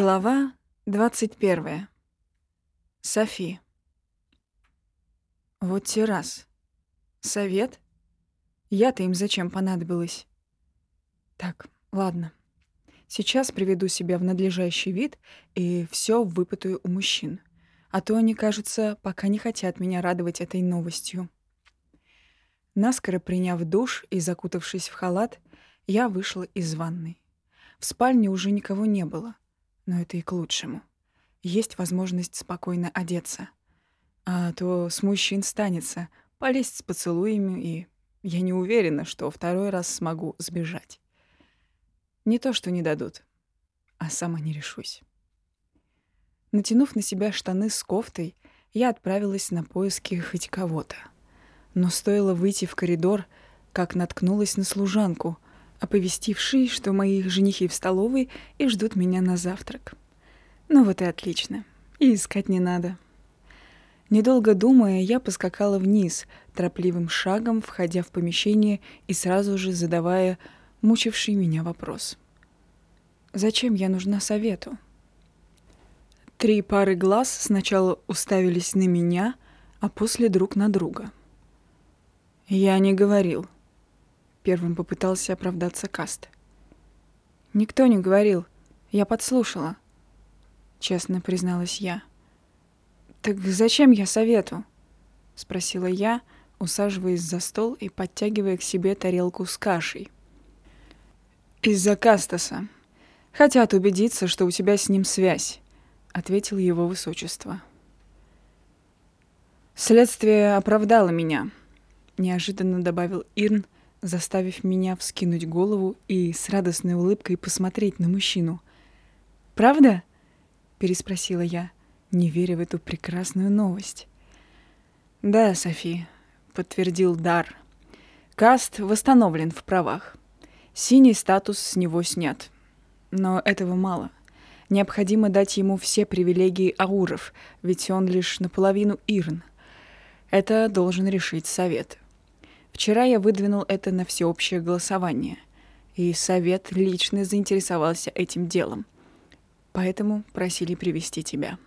Глава 21. Софи. Вот те раз. Совет? Я-то им зачем понадобилась? Так, ладно. Сейчас приведу себя в надлежащий вид и все выпытаю у мужчин. А то они, кажется, пока не хотят меня радовать этой новостью. Наскоро приняв душ и закутавшись в халат, я вышла из ванной. В спальне уже никого не было — но это и к лучшему. Есть возможность спокойно одеться. А то с мужчин станется полезть с поцелуями, и я не уверена, что второй раз смогу сбежать. Не то, что не дадут, а сама не решусь. Натянув на себя штаны с кофтой, я отправилась на поиски хоть кого-то. Но стоило выйти в коридор, как наткнулась на служанку — оповестивший, что мои женихи в столовой и ждут меня на завтрак. Ну вот и отлично. И искать не надо. Недолго думая, я поскакала вниз, торопливым шагом, входя в помещение и сразу же задавая мучивший меня вопрос. «Зачем я нужна совету?» Три пары глаз сначала уставились на меня, а после друг на друга. «Я не говорил», Первым попытался оправдаться Каст. «Никто не говорил. Я подслушала», — честно призналась я. «Так зачем я совету?» — спросила я, усаживаясь за стол и подтягивая к себе тарелку с кашей. «Из-за Кастаса. Хотят убедиться, что у тебя с ним связь», — ответил его высочество. «Следствие оправдало меня», — неожиданно добавил Ирн, — заставив меня вскинуть голову и с радостной улыбкой посмотреть на мужчину. «Правда?» — переспросила я, не веря в эту прекрасную новость. «Да, Софи», — подтвердил Дар. «Каст восстановлен в правах. Синий статус с него снят. Но этого мало. Необходимо дать ему все привилегии ауров, ведь он лишь наполовину Ирн. Это должен решить совет». Вчера я выдвинул это на всеобщее голосование, и совет лично заинтересовался этим делом. Поэтому просили привести тебя.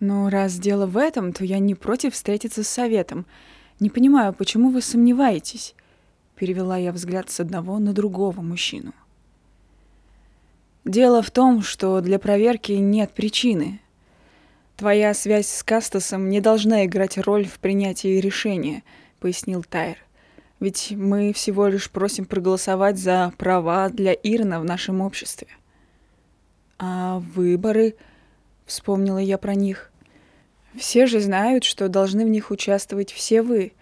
Но раз дело в этом, то я не против встретиться с советом. Не понимаю, почему вы сомневаетесь? Перевела я взгляд с одного на другого мужчину. Дело в том, что для проверки нет причины. Твоя связь с Кастасом не должна играть роль в принятии решения —— пояснил Тайр. «Ведь мы всего лишь просим проголосовать за права для Ирна в нашем обществе». «А выборы?» — вспомнила я про них. «Все же знают, что должны в них участвовать все вы.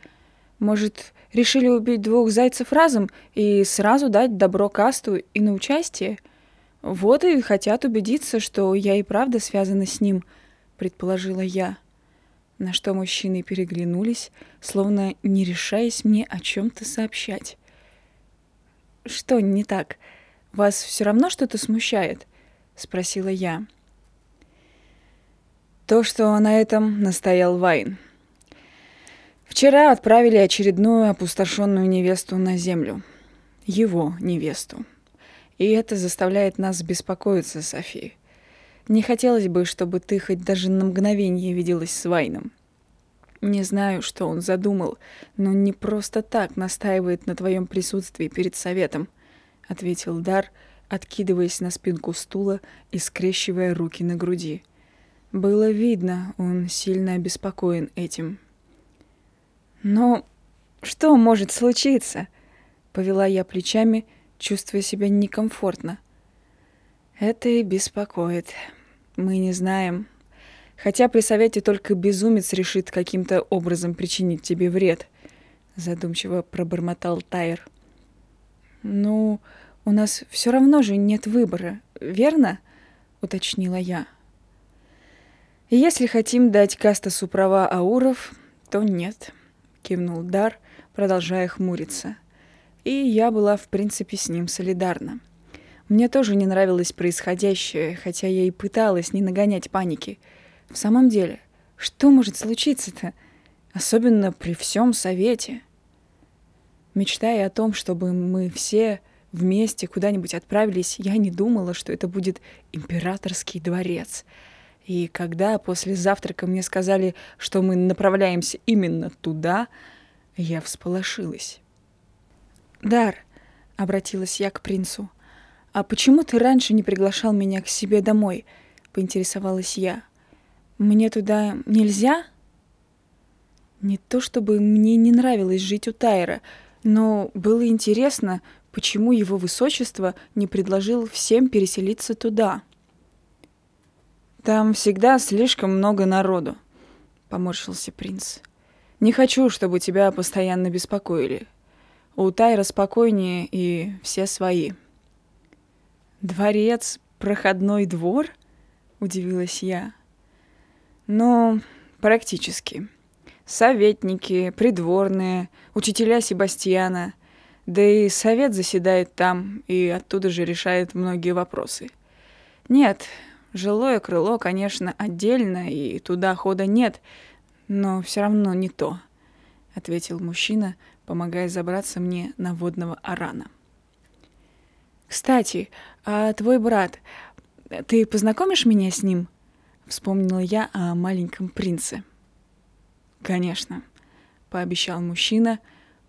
Может, решили убить двух зайцев разом и сразу дать добро касту и на участие? Вот и хотят убедиться, что я и правда связана с ним», — предположила я на что мужчины переглянулись, словно не решаясь мне о чем-то сообщать. «Что не так? Вас все равно что-то смущает?» — спросила я. То, что на этом настоял Вайн. Вчера отправили очередную опустошенную невесту на землю. Его невесту. И это заставляет нас беспокоиться, София. Не хотелось бы, чтобы ты хоть даже на мгновение виделась с Вайном. Не знаю, что он задумал, но не просто так настаивает на твоем присутствии перед советом, ответил Дар, откидываясь на спинку стула и скрещивая руки на груди. Было видно, он сильно обеспокоен этим. Но что может случиться? Повела я плечами, чувствуя себя некомфортно. Это и беспокоит, мы не знаем. Хотя при совете только безумец решит каким-то образом причинить тебе вред. Задумчиво пробормотал Тайр. Ну, у нас все равно же нет выбора, верно? Уточнила я. Если хотим дать Кастасу права ауров, то нет, кивнул Дар, продолжая хмуриться. И я была, в принципе, с ним солидарна. Мне тоже не нравилось происходящее, хотя я и пыталась не нагонять паники. В самом деле, что может случиться-то? Особенно при всем совете. Мечтая о том, чтобы мы все вместе куда-нибудь отправились, я не думала, что это будет императорский дворец. И когда после завтрака мне сказали, что мы направляемся именно туда, я всполошилась. «Дар», — обратилась я к принцу, — «а почему ты раньше не приглашал меня к себе домой?» — поинтересовалась я. «Мне туда нельзя?» Не то чтобы мне не нравилось жить у Тайра, но было интересно, почему его высочество не предложил всем переселиться туда. «Там всегда слишком много народу», — поморщился принц. «Не хочу, чтобы тебя постоянно беспокоили. У Тайра спокойнее и все свои». «Дворец, проходной двор?» — удивилась я. «Ну, практически», советники, придворные, учителя Себастьяна. Да и совет заседает там и оттуда же решает многие вопросы. Нет, жилое крыло, конечно, отдельно, и туда хода нет, но все равно не то, — ответил мужчина, помогая забраться мне на водного арана. «Кстати, а твой брат, ты познакомишь меня с ним?» — вспомнила я о маленьком принце. — «Конечно», — пообещал мужчина,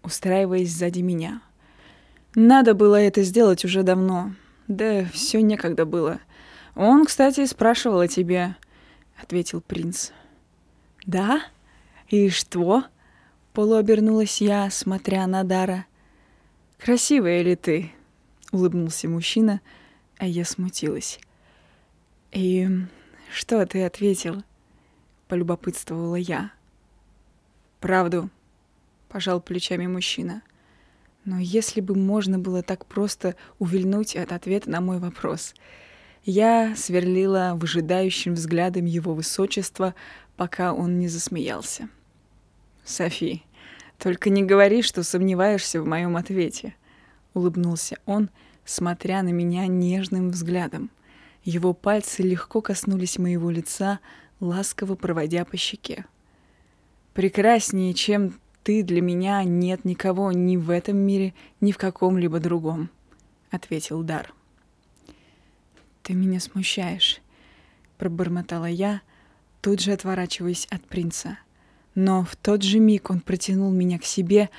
устраиваясь сзади меня. «Надо было это сделать уже давно. Да все некогда было. Он, кстати, спрашивал о тебе», — ответил принц. «Да? И что?» — полуобернулась я, смотря на Дара. «Красивая ли ты?» — улыбнулся мужчина, а я смутилась. «И что ты ответил?» — полюбопытствовала я. Правду, пожал плечами мужчина. Но если бы можно было так просто увильнуть от ответа на мой вопрос. Я сверлила выжидающим взглядом его высочества, пока он не засмеялся. «Софи, только не говори, что сомневаешься в моем ответе», — улыбнулся он, смотря на меня нежным взглядом. Его пальцы легко коснулись моего лица, ласково проводя по щеке. Прекраснее, чем ты для меня, нет никого ни в этом мире, ни в каком-либо другом, — ответил Дар. Ты меня смущаешь, — пробормотала я, тут же отворачиваясь от принца. Но в тот же миг он протянул меня к себе,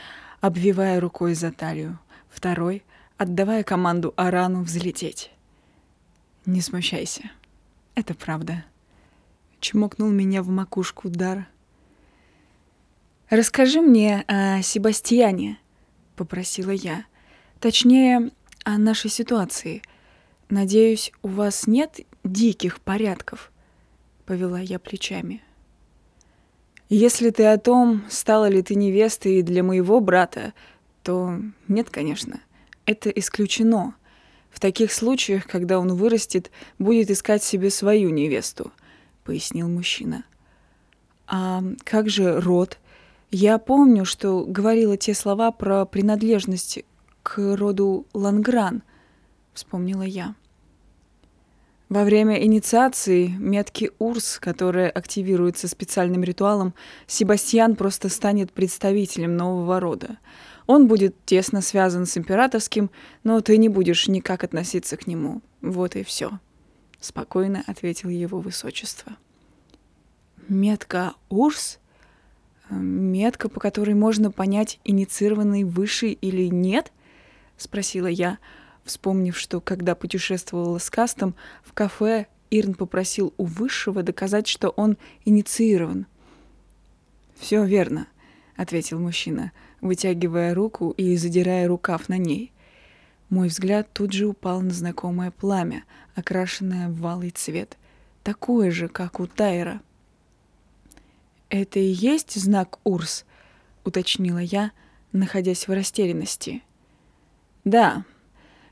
обвивая рукой за талию, второй — отдавая команду Арану взлететь. «Не смущайся, это правда», — чмокнул меня в макушку Дар — «Расскажи мне о Себастьяне», — попросила я. «Точнее, о нашей ситуации. Надеюсь, у вас нет диких порядков?» — повела я плечами. «Если ты о том, стала ли ты невестой для моего брата, то нет, конечно. Это исключено. В таких случаях, когда он вырастет, будет искать себе свою невесту», — пояснил мужчина. «А как же род?» Я помню, что говорила те слова про принадлежность к роду Лангран, вспомнила я. Во время инициации метки Урс, которая активируется специальным ритуалом, Себастьян просто станет представителем нового рода. Он будет тесно связан с императорским, но ты не будешь никак относиться к нему. Вот и все. Спокойно ответил его высочество. Метка Урс? метка, по которой можно понять, инициированный выше или нет? Спросила я, вспомнив, что когда путешествовала с Кастом, в кафе Ирн попросил у высшего доказать, что он инициирован. Все верно, ответил мужчина, вытягивая руку и задирая рукав на ней. Мой взгляд тут же упал на знакомое пламя, окрашенное в валый цвет, такое же, как у Тайра. «Это и есть знак Урс?» — уточнила я, находясь в растерянности. «Да.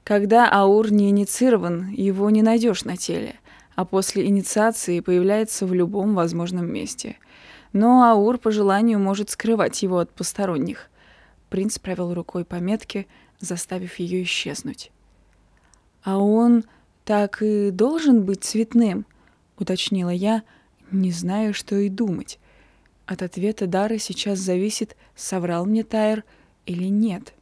Когда Аур не инициирован, его не найдешь на теле, а после инициации появляется в любом возможном месте. Но Аур по желанию может скрывать его от посторонних». Принц провел рукой по метке, заставив ее исчезнуть. «А он так и должен быть цветным?» — уточнила я, не знаю, что и думать. От ответа Дары сейчас зависит, соврал мне Тайр или нет.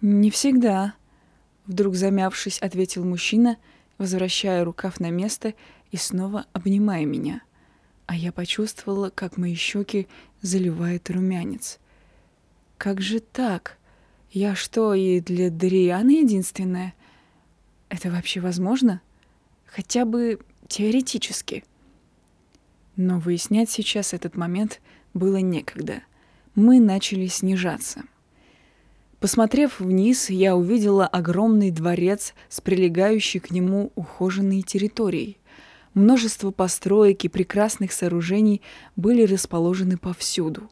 «Не всегда», — вдруг замявшись, ответил мужчина, возвращая рукав на место и снова обнимая меня. А я почувствовала, как мои щеки заливает румянец. «Как же так? Я что, и для Дарианы единственная? Это вообще возможно? Хотя бы теоретически». Но выяснять сейчас этот момент было некогда. Мы начали снижаться — Посмотрев вниз, я увидела огромный дворец с прилегающей к нему ухоженной территорией. Множество построек и прекрасных сооружений были расположены повсюду.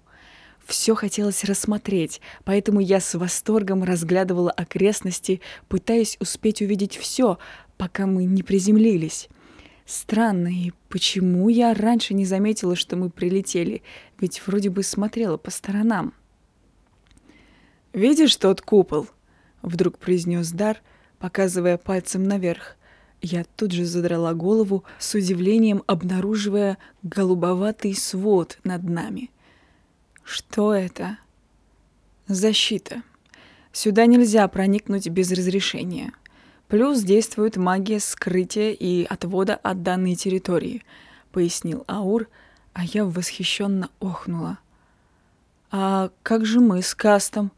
Все хотелось рассмотреть, поэтому я с восторгом разглядывала окрестности, пытаясь успеть увидеть все, пока мы не приземлились. Странно, и почему я раньше не заметила, что мы прилетели, ведь вроде бы смотрела по сторонам. «Видишь тот купол?» — вдруг произнес Дар, показывая пальцем наверх. Я тут же задрала голову, с удивлением обнаруживая голубоватый свод над нами. «Что это?» «Защита. Сюда нельзя проникнуть без разрешения. Плюс действует магия скрытия и отвода от данной территории», — пояснил Аур, а я восхищенно охнула. «А как же мы с Кастом?»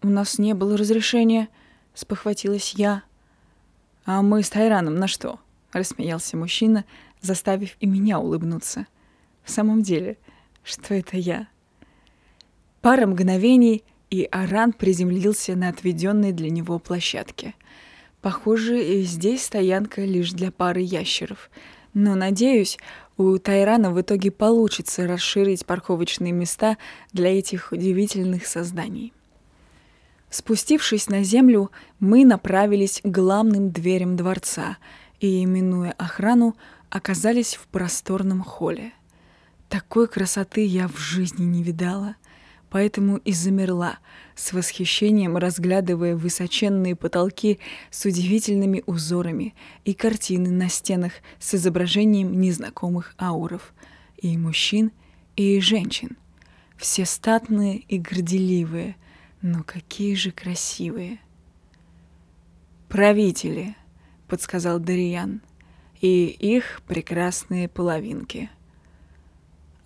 «У нас не было разрешения», — спохватилась я. «А мы с Тайраном на что?» — рассмеялся мужчина, заставив и меня улыбнуться. «В самом деле, что это я?» Пара мгновений, и Аран приземлился на отведенной для него площадке. Похоже, и здесь стоянка лишь для пары ящеров. Но, надеюсь, у Тайрана в итоге получится расширить парковочные места для этих удивительных созданий. Спустившись на землю, мы направились к главным дверям дворца и, минуя охрану, оказались в просторном холле. Такой красоты я в жизни не видала, поэтому и замерла, с восхищением разглядывая высоченные потолки с удивительными узорами и картины на стенах с изображением незнакомых ауров, и мужчин, и женщин. Все статные и горделивые — но какие же красивые. Правители, подсказал Дариян, и их прекрасные половинки.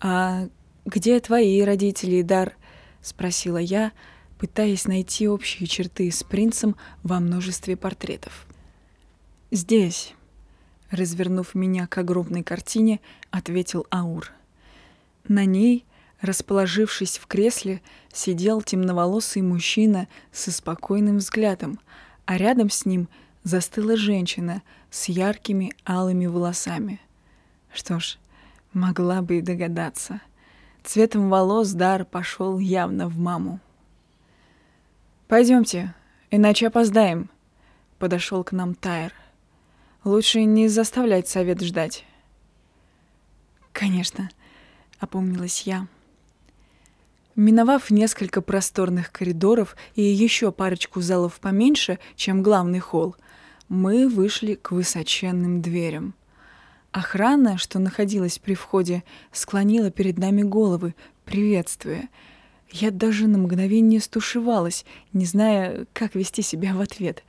А где твои родители, Дар? Спросила я, пытаясь найти общие черты с принцем во множестве портретов. Здесь, развернув меня к огромной картине, ответил Аур. На ней Расположившись в кресле, сидел темноволосый мужчина со спокойным взглядом, а рядом с ним застыла женщина с яркими алыми волосами. Что ж, могла бы и догадаться. Цветом волос дар пошел явно в маму. Пойдемте, иначе опоздаем, подошел к нам Тайр. Лучше не заставлять совет ждать. Конечно, опомнилась я. Миновав несколько просторных коридоров и еще парочку залов поменьше, чем главный холл, мы вышли к высоченным дверям. Охрана, что находилась при входе, склонила перед нами головы, приветствуя. Я даже на мгновение стушевалась, не зная, как вести себя в ответ.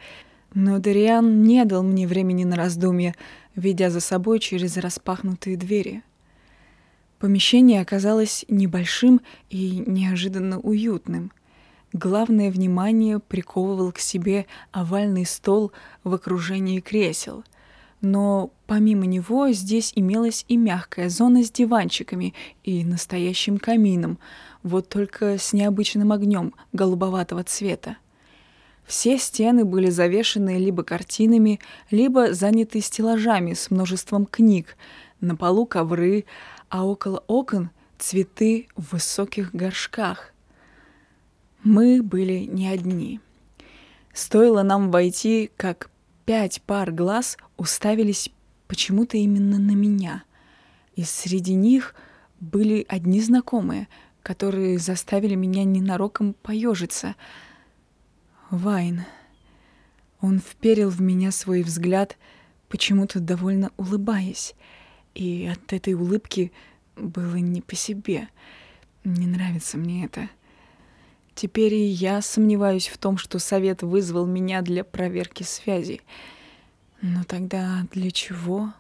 Но Дариан не дал мне времени на раздумье, ведя за собой через распахнутые двери — Помещение оказалось небольшим и неожиданно уютным. Главное внимание приковывал к себе овальный стол в окружении кресел. Но помимо него здесь имелась и мягкая зона с диванчиками и настоящим камином, вот только с необычным огнем голубоватого цвета. Все стены были завешены либо картинами, либо заняты стеллажами с множеством книг, на полу ковры, а около окон цветы в высоких горшках. Мы были не одни. Стоило нам войти, как пять пар глаз уставились почему-то именно на меня. И среди них были одни знакомые, которые заставили меня ненароком поежиться. Вайн. Он вперил в меня свой взгляд, почему-то довольно улыбаясь. И от этой улыбки было не по себе. Не нравится мне это. Теперь и я сомневаюсь в том, что совет вызвал меня для проверки связи. Но тогда для чего?